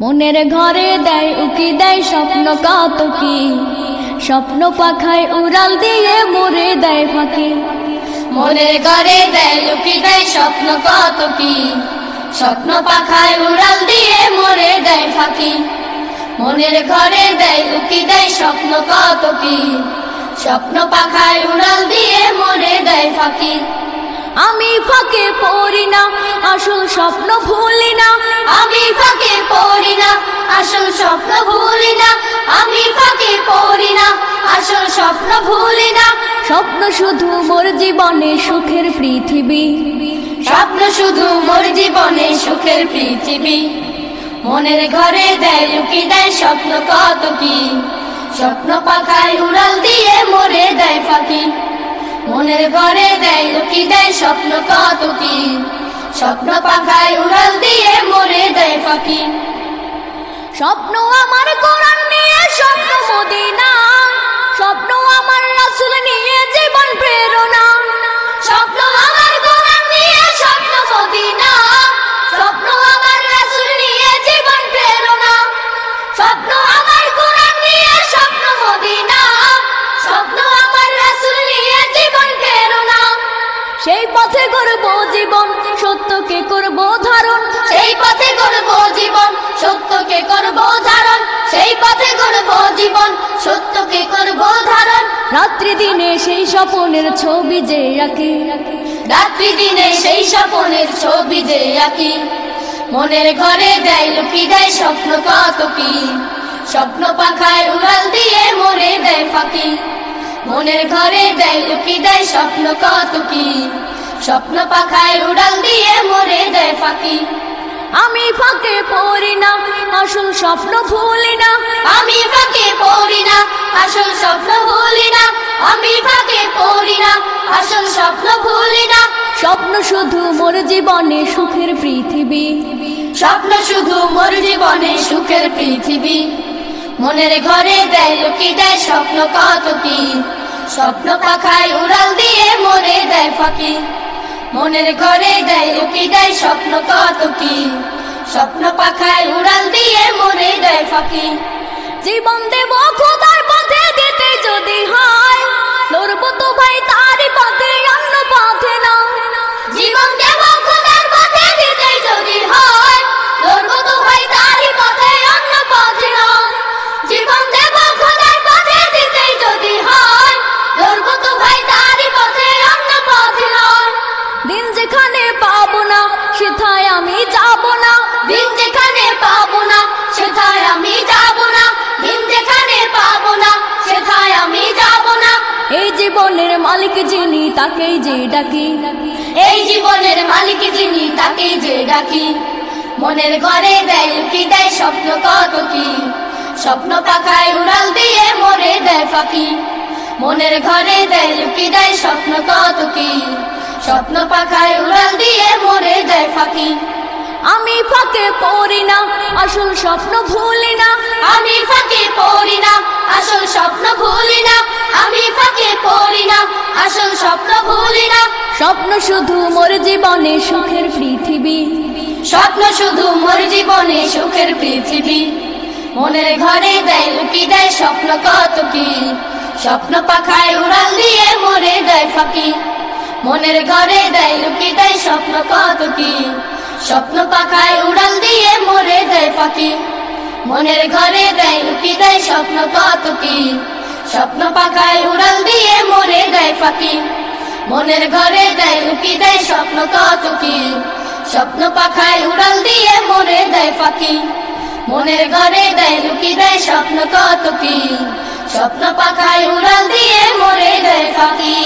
মনের ঘরে দেয় উকি দেয় স্বপ্ন কাতকি। স্বপ্ন পাখায় উড়াল দিয়ে মরে দেয় ফাঁকি। মনের ঘরে দেয় লুকি দেয় স্বপ্ন কত কি স্বপ্ন পাখায় উড়াল দিয়ে মরে দেয় ফাঁকি। মনের ঘরে দেয় লুকি দেয় স্বপ্ন কত কি স্বপ্ন পাখায় উড়াল দিয়ে মরে দেয় ফাঁকি। আমি ফাঁকে পড়ি না, আসল স্বপ্ন ভুলি না। আমি ফাঁকে পড়ি না, আসল স্বপ্ন ভুলি না। আমি ফাঁকে পড়ি না, আসল স্বপ্ন ভুলি না। স্বপ্ন শুধু মোর জীবনে সুখের পৃথিবী। স্বপ্ন শুধু মোর জীবনে সুখের পৃথিবী। মনের ঘরে দেয় লুকি দেয় স্বপ্ন কত কি? স্বপ্ন পাখায় উড়াল দিয়ে মরে দেয় ফাঁকি। মনের ঘরে দেয় লুকি দেয় স্বপ্ন কত কি? স্বপ্ন পাখায় উড়াল দিয়ে মরে দেয় ফাঁকি। স্বপ্ন আমার কোরআন পথে করব জীবন, সত্যকে করব ধারণ। সেই পথে করব জীবন, সত্যকে করব ধারণ। সেই পথে করব জীবন, সত্যকে করব ধারণ। রাত্রি দিনে সেই স্বপনের ছবি যে আঁকি। রাত্রি দিনে সেই স্বপনের ছবি যে আঁকি। মনের ঘরে দেয় লুকি দেয় স্বপ্ন কত কি? স্বপ্ন পাখায় উড়াল দিয়ে মরে দেয় ফাঁকি। মনের ঘরে দেয় লুকি দেয় স্বপ্ন কত কি? স্বপ্ন পাখায় উড়াল দিয়ে মরে দেয় ফাঁকি। আমি ফাঁকে পড়ি না আসল স্বপ্ন ভুলি না। আমি ফাঁকে পড়ি না আসল স্বপ্ন ভুলি না। আমি ফাঁকে পড়ি না আসল স্বপ্ন ভুলি না। স্বপ্ন শুধু মোর জীবনে সুখের পৃথিবী। স্বপ্ন শুধু মোর জীবনে সুখের পৃথিবী। মনের ঘরে দেয় লুকি দেয় স্বপ্ন কত কি? স্বপ্ন পাখায় উড়াল দিয়ে মরে দেয় ফাঁকি। মনের ঘরে দেয়, উকি দেয়, স্বপ্ন কত কি? স্বপ্ন পাখায় উড়াল দিয়ে মরে দেয় ফাঁকি। জীবন দেব মালিক যিনি তাকেই যে ডাকি। এই জীবনের মালিক যিনি তাকেই যে ডাকি। মনের ঘরে দেয় কি দেয় স্বপ্ন কত কি? স্বপ্ন পাখায় উড়াল দিয়ে মরে দেয় ফাঁকি। মনের ঘরে দেয় কি দেয় স্বপ্ন কত কি? স্বপ্ন পাখায় উড়াল দিয়ে মরে দেয় ফাঁকি। আমি ফাঁকে পড়ি না আসল স্বপ্ন ভুলি না। আমি ফাঁকে পড়ি না আসল স্বপ্ন ভুলি না। আমি ফাঁকে পড়ি না আসল স্বপ্ন ভুলি না। স্বপ্ন শুধু মোর জীবনে সুখের পৃথিবী। স্বপ্ন শুধু মোর জীবনে সুখের পৃথিবী। মনের ঘরে দেয় লুকি দেয় স্বপ্ন কত কি? স্বপ্ন পাখায় উড়াল দিয়ে মরে দেয় ফাঁকি। মনের ঘরে দেয় লুকি দেয় স্বপ্ন কত কি? স্বপ্ন পাখায় উড়াল দিয়ে মরে দেয় ফাঁকি। মনের ঘরে দেয় লুকি দেয় স্বপ্ন কত কি? স্বপ্ন পাখায় উড়াল দিয়ে মরে দেয় ফাঁকি মনের ঘরে দেয় লুকি দেয় স্বপ্ন কত কি? স্বপ্ন পাখায় উড়াল দিয়ে মরে দেয় ফাঁকি মনের ঘরে দেয় লুকি দেয় স্বপ্ন কত কি? স্বপ্ন পাখায় উড়াল দিয়ে মরে দেয় ফাঁকি